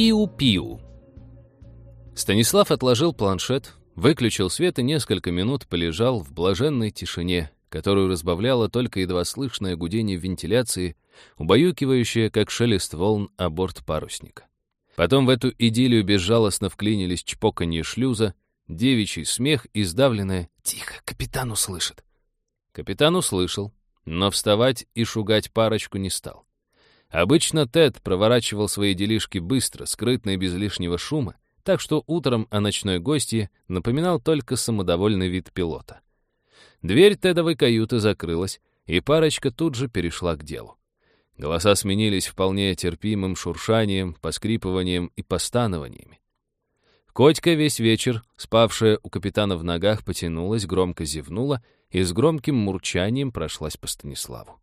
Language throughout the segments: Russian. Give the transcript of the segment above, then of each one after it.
Пиу-пиу. Станислав отложил планшет, выключил свет и несколько минут полежал в блаженной тишине, которую разбавляло только едва слышное гудение вентиляции, убаюкивающее, как шелест волн, о борт парусника. Потом в эту идиллию безжалостно вклинились чпоканье шлюза, девичий смех и сдавленное «Тихо, капитан услышит». Капитан услышал, но вставать и шугать парочку не стал. Обычно Тед проворачивал свои делишки быстро, скрытно и без лишнего шума, так что утром о ночной гости напоминал только самодовольный вид пилота. Дверь Тедовой каюты закрылась, и парочка тут же перешла к делу. Голоса сменились вполне терпимым шуршанием, поскрипыванием и постанованиями. Котька весь вечер, спавшая у капитана в ногах, потянулась, громко зевнула и с громким мурчанием прошлась по Станиславу.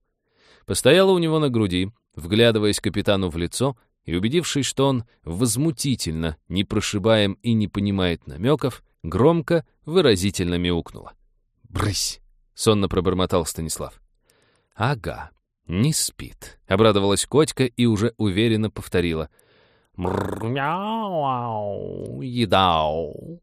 Постояла у него на груди, вглядываясь капитану в лицо и убедившись, что он возмутительно, непрошибаем и не понимает намеков, громко, выразительно мяукнула. «Брысь!» — сонно пробормотал Станислав. «Ага, не спит», — обрадовалась Котька и уже уверенно повторила. «Мрррряу, едау».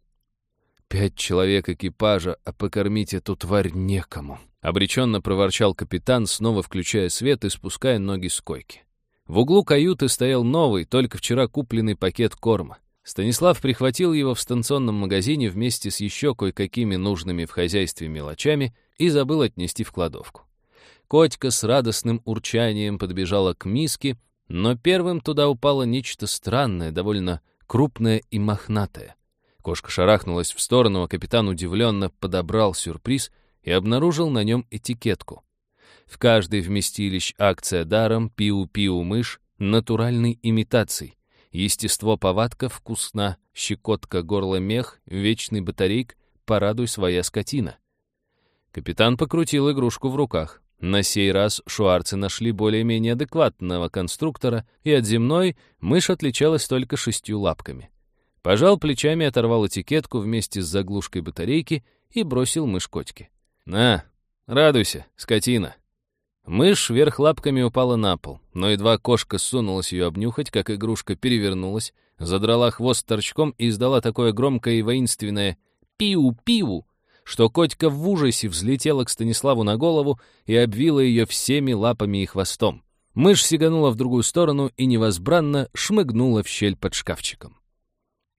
«Пять человек экипажа, а покормить эту тварь некому», — обреченно проворчал капитан, снова включая свет и спуская ноги с койки. В углу каюты стоял новый, только вчера купленный пакет корма. Станислав прихватил его в станционном магазине вместе с еще кое-какими нужными в хозяйстве мелочами и забыл отнести в кладовку. Котька с радостным урчанием подбежала к миске, но первым туда упало нечто странное, довольно крупное и мохнатое. Кошка шарахнулась в сторону, а капитан удивленно подобрал сюрприз и обнаружил на нем этикетку. В каждой вместилищ акция даром «Пиу-пиу-мышь» натуральной имитацией. Естество повадка вкусна, щекотка горла мех, вечный батарейк, порадуй своя скотина. Капитан покрутил игрушку в руках. На сей раз шуарцы нашли более-менее адекватного конструктора, и от земной мышь отличалась только шестью лапками. Пожал плечами, оторвал этикетку вместе с заглушкой батарейки и бросил мышь котики. «На, радуйся, скотина!» Мышь вверх лапками упала на пол, но едва кошка сунулась ее обнюхать, как игрушка перевернулась, задрала хвост торчком и издала такое громкое и воинственное «пиу-пиу», что котика в ужасе взлетела к Станиславу на голову и обвила ее всеми лапами и хвостом. Мышь сиганула в другую сторону и невозбранно шмыгнула в щель под шкафчиком.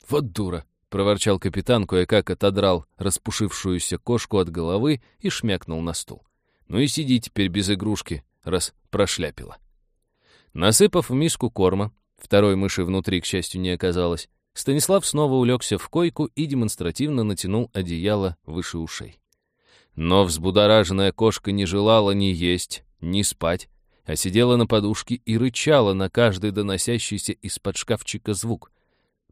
«Вот дура!» — проворчал капитан, кое-как отодрал распушившуюся кошку от головы и шмякнул на стул. «Ну и сиди теперь без игрушки, раз прошляпила». Насыпав в миску корма, второй мыши внутри, к счастью, не оказалось, Станислав снова улегся в койку и демонстративно натянул одеяло выше ушей. Но взбудораженная кошка не желала ни есть, ни спать, а сидела на подушке и рычала на каждый доносящийся из-под шкафчика звук.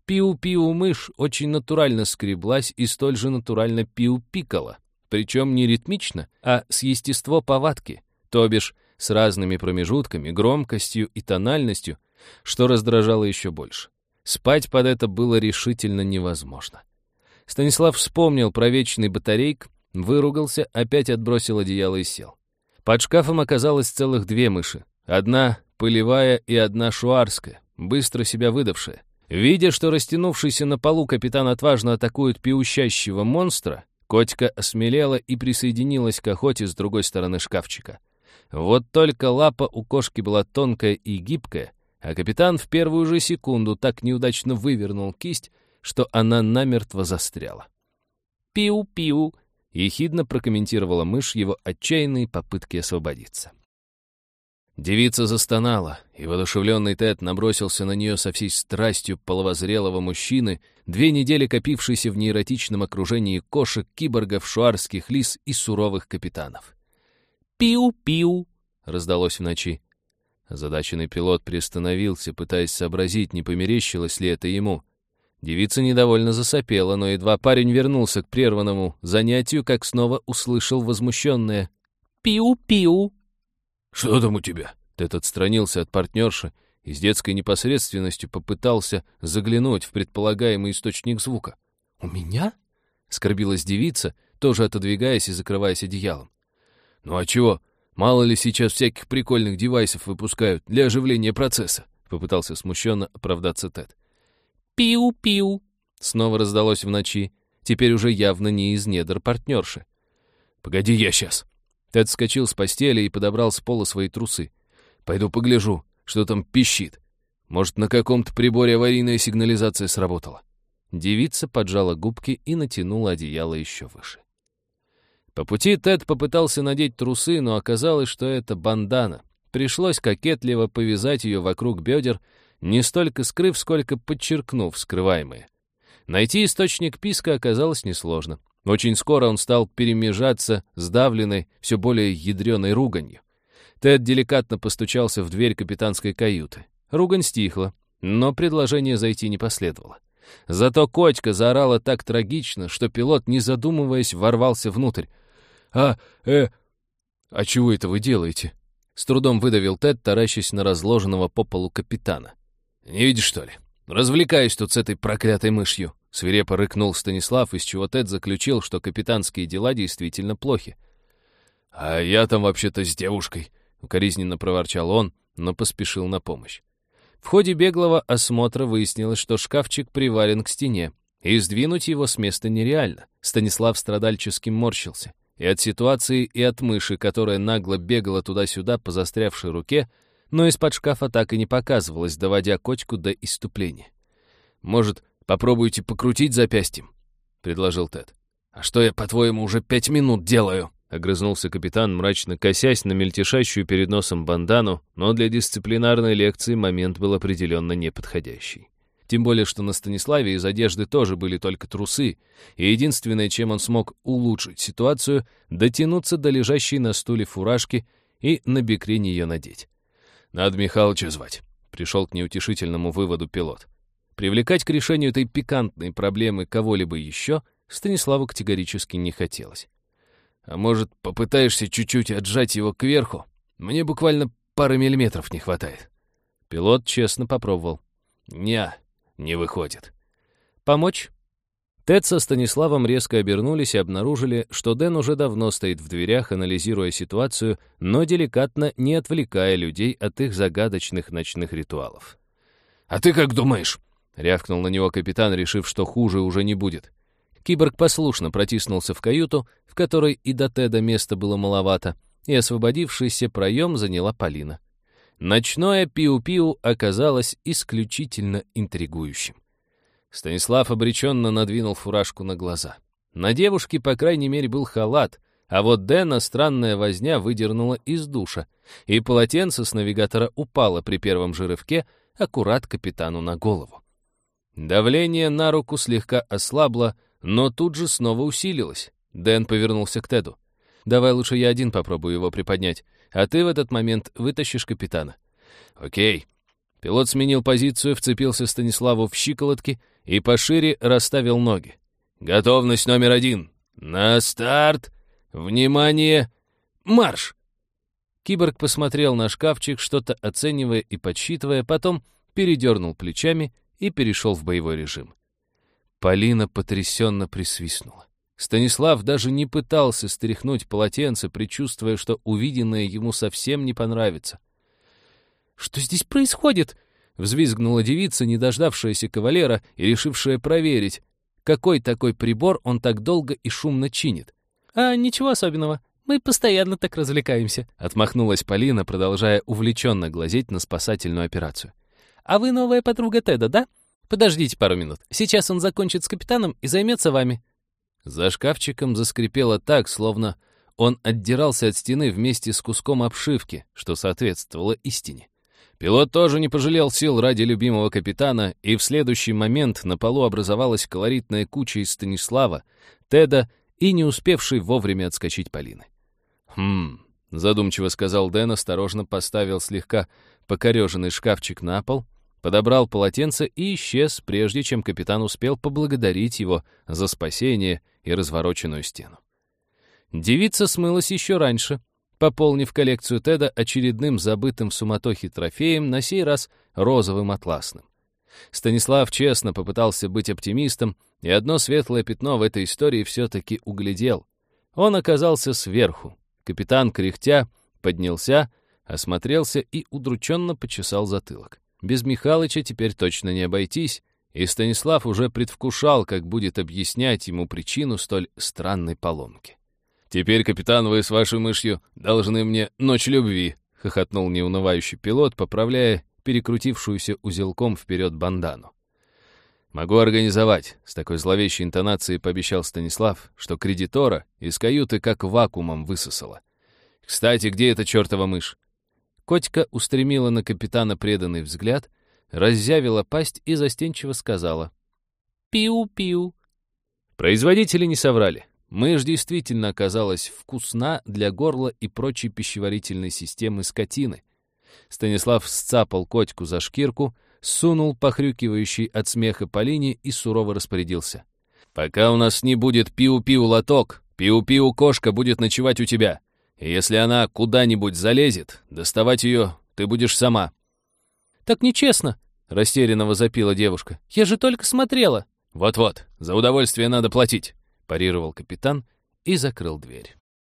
Пиу-пиу-мышь очень натурально скреблась и столь же натурально пиу-пикала, причем не ритмично, а с естество повадки, то бишь с разными промежутками, громкостью и тональностью, что раздражало еще больше. Спать под это было решительно невозможно. Станислав вспомнил про вечный батарейк, выругался, опять отбросил одеяло и сел. Под шкафом оказалось целых две мыши. Одна пылевая и одна шуарская, быстро себя выдавшая. Видя, что растянувшийся на полу капитан отважно атакует пиущащего монстра, котика осмелела и присоединилась к охоте с другой стороны шкафчика. Вот только лапа у кошки была тонкая и гибкая, а капитан в первую же секунду так неудачно вывернул кисть, что она намертво застряла. «Пиу-пиу!» — ехидно прокомментировала мышь его отчаянные попытки освободиться. Девица застонала, и воодушевленный Тед набросился на нее со всей страстью половозрелого мужчины, две недели копившейся в неэротичном окружении кошек, киборгов, шуарских лис и суровых капитанов. «Пиу-пиу!» — раздалось в ночи. Задаченный пилот приостановился, пытаясь сообразить, не померещилось ли это ему. Девица недовольно засопела, но едва парень вернулся к прерванному занятию, как снова услышал возмущенное «Пиу-пиу». «Что там у тебя?» Тед отстранился от партнерши и с детской непосредственностью попытался заглянуть в предполагаемый источник звука. «У меня?» — скорбилась девица, тоже отодвигаясь и закрываясь одеялом. «Ну а чего? Мало ли сейчас всяких прикольных девайсов выпускают для оживления процесса», — попытался смущенно оправдаться Тед. «Пиу-пиу!» Снова раздалось в ночи, теперь уже явно не из недр партнерши. «Погоди, я сейчас!» Тед вскочил с постели и подобрал с пола свои трусы. «Пойду погляжу, что там пищит. Может, на каком-то приборе аварийная сигнализация сработала». Девица поджала губки и натянула одеяло еще выше. По пути Тед попытался надеть трусы, но оказалось, что это бандана. Пришлось кокетливо повязать ее вокруг бедер, не столько скрыв, сколько подчеркнув скрываемое. Найти источник писка оказалось несложно. Очень скоро он стал перемежаться с давленной, все более ядреной руганью. Тед деликатно постучался в дверь капитанской каюты. Ругань стихла, но предложение зайти не последовало. Зато Котька заорала так трагично, что пилот, не задумываясь, ворвался внутрь. «А, э, а чего это вы делаете?» С трудом выдавил Тед, таращась на разложенного по полу капитана. «Не видишь, что ли? Развлекаюсь тут с этой проклятой мышью!» Свирепо рыкнул Станислав, из чего Тед заключил, что капитанские дела действительно плохи. «А я там вообще-то с девушкой», — укоризненно проворчал он, но поспешил на помощь. В ходе беглого осмотра выяснилось, что шкафчик приварен к стене, и сдвинуть его с места нереально. Станислав страдальчески морщился. И от ситуации, и от мыши, которая нагло бегала туда-сюда по застрявшей руке, но из-под шкафа так и не показывалась, доводя кочку до иступления. «Может, попробуйте покрутить запястьем?» — предложил Тед. «А что я, по-твоему, уже пять минут делаю?» Огрызнулся капитан, мрачно косясь на мельтешащую перед носом бандану, но для дисциплинарной лекции момент был определенно неподходящий. Тем более, что на Станиславе из одежды тоже были только трусы, и единственное, чем он смог улучшить ситуацию, дотянуться до лежащей на стуле фуражки и на бекрень ее надеть. «Надо Михалыча звать», — пришел к неутешительному выводу пилот. Привлекать к решению этой пикантной проблемы кого-либо еще Станиславу категорически не хотелось. А может, попытаешься чуть-чуть отжать его кверху? Мне буквально пары миллиметров не хватает. Пилот честно попробовал. Не, не выходит. Помочь? Тед со Станиславом резко обернулись и обнаружили, что Дэн уже давно стоит в дверях, анализируя ситуацию, но деликатно не отвлекая людей от их загадочных ночных ритуалов. «А ты как думаешь?» — рявкнул на него капитан, решив, что хуже уже не будет. Киборг послушно протиснулся в каюту, в которой и до Теда места было маловато, и освободившийся проем заняла Полина. Ночное пиу-пиу оказалось исключительно интригующим. Станислав обреченно надвинул фуражку на глаза. На девушке, по крайней мере, был халат, а вот Дэна странная возня выдернула из душа, и полотенце с навигатора упало при первом же рывке аккурат капитану на голову. Давление на руку слегка ослабло, но тут же снова усилилось. Дэн повернулся к Теду. «Давай лучше я один попробую его приподнять, а ты в этот момент вытащишь капитана». «Окей». Пилот сменил позицию, вцепился Станиславу в щиколотки и пошире расставил ноги. «Готовность номер один. На старт! Внимание! Марш!» Киборг посмотрел на шкафчик, что-то оценивая и подсчитывая, потом передернул плечами и перешел в боевой режим. Полина потрясенно присвистнула. Станислав даже не пытался стряхнуть полотенце, предчувствуя, что увиденное ему совсем не понравится. «Что здесь происходит?» — взвизгнула девица, не дождавшаяся кавалера и решившая проверить, какой такой прибор он так долго и шумно чинит. «А ничего особенного. Мы постоянно так развлекаемся», — отмахнулась Полина, продолжая увлеченно глазеть на спасательную операцию. «А вы новая подруга Теда, да?» Подождите пару минут. Сейчас он закончит с капитаном и займется вами». За шкафчиком заскрипело так, словно он отдирался от стены вместе с куском обшивки, что соответствовало истине. Пилот тоже не пожалел сил ради любимого капитана, и в следующий момент на полу образовалась колоритная куча из Станислава, Теда и не успевшей вовремя отскочить Полины. «Хм...» — задумчиво сказал Дэн, осторожно поставил слегка покореженный шкафчик на пол, подобрал полотенце и исчез, прежде чем капитан успел поблагодарить его за спасение и развороченную стену. Девица смылась еще раньше, пополнив коллекцию Теда очередным забытым в суматохе трофеем, на сей раз розовым атласным. Станислав честно попытался быть оптимистом, и одно светлое пятно в этой истории все-таки углядел. Он оказался сверху. Капитан, кряхтя, поднялся, осмотрелся и удрученно почесал затылок. Без Михалыча теперь точно не обойтись, и Станислав уже предвкушал, как будет объяснять ему причину столь странной поломки. «Теперь, капитан, вы с вашей мышью должны мне ночь любви», — хохотнул неунывающий пилот, поправляя перекрутившуюся узелком вперед бандану. «Могу организовать», — с такой зловещей интонацией пообещал Станислав, что кредитора из каюты как вакуумом высосало. «Кстати, где эта чертова мышь?» Котика устремила на капитана преданный взгляд, раззявила пасть и застенчиво сказала. «Пиу-пиу». Производители не соврали. Мышь действительно оказалась вкусна для горла и прочей пищеварительной системы скотины. Станислав сцапал котику за шкирку, сунул похрюкивающий от смеха Полине и сурово распорядился. «Пока у нас не будет пиу-пиу лоток, пиу-пиу кошка будет ночевать у тебя. Если она куда-нибудь залезет, доставать ее ты будешь сама». «Так нечестно», — растерянно возопила девушка. «Я же только смотрела». «Вот-вот, за удовольствие надо платить», — парировал капитан и закрыл дверь.